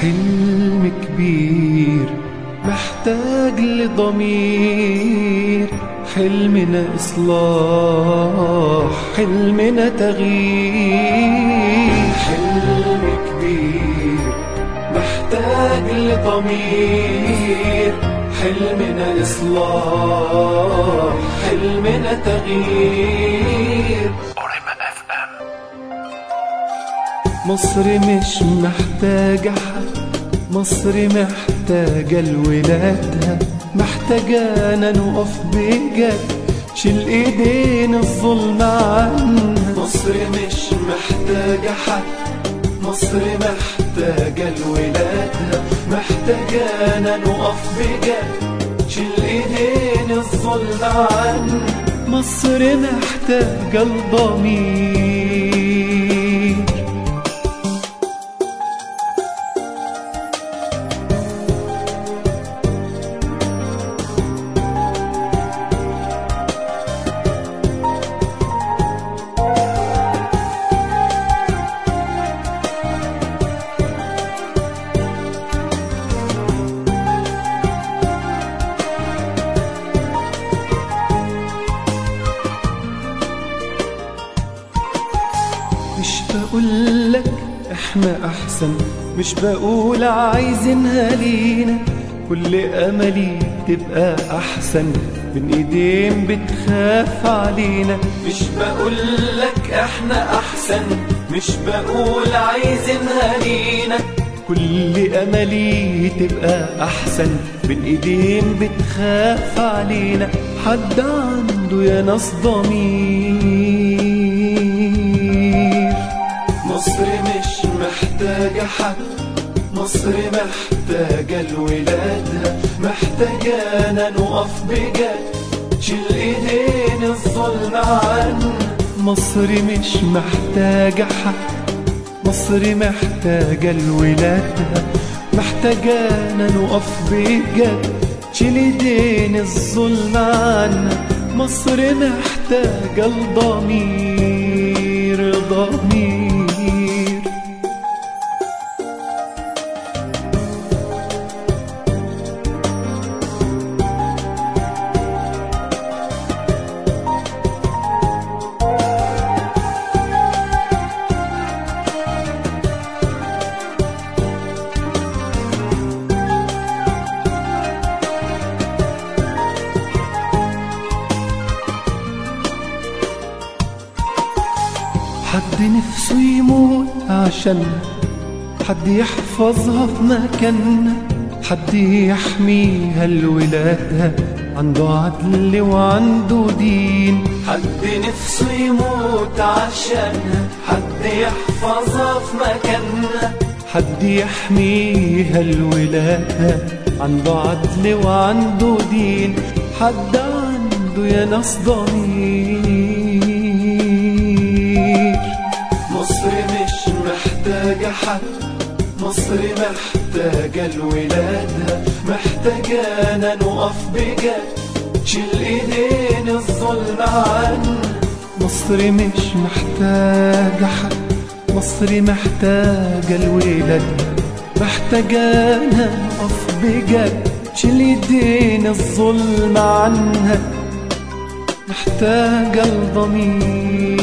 حلم كبير محتاج لضمير. حلمنا إصلاح حلمنا تغيير. حلم كبير محتاج لضمير. حلمنا إصلاح حلمنا تغيير. مصر مش محتاجة حد. مصر محتاجة لولادها محتاجانا نقف بجد شيل إيدين الظلم عنها مصر مش محتاجة حد. مصر محتاجة لولادها محتاجانا نقف بجد شيل إيدين الظلم عنها مصر محتاجة الضمير. مش بقولك إحنا أحسن مش بقول عايزينها لينا كل أملي تبقى أحسن بين إيدين بتخاف علينا. مش بقولك إحنا أحسن مش بقول عايزينها لينا كل أملي تبقى أحسن بين إيدين بتخاف علينا. حد عنده يا ناس ضمير. مصر مش محتاجة حد. مصر محتاجة لولادها محتاجانا نقف بجد. شيل إيدين الظلم عنها مصر مش محتاجة حد. مصر محتاجة لولادها محتاجانا نقف بجد. شيل إيدين الظلم عنها مصر محتاجة الضمير ضمير. حد نفسه يموت عشاننا حد يحفظها في مكاننا حد يحميها لولادها عنده عدل وعنده دين. حد نفسه يموت عشانها حد يحفظها في مكاننا حد يحميها لولادها عنده عدل وعنده دين. حد عنده يا ناس ضمير حد. مصر محتاجة لولادها محتاجانا نقف بجد. شيل إيدين الظلم عنها مصر مش محتاجة حد. مصر محتاجة لولادها محتاجانا نقف بجد. شيل إيدين الظلم عنها محتاجة الضمير.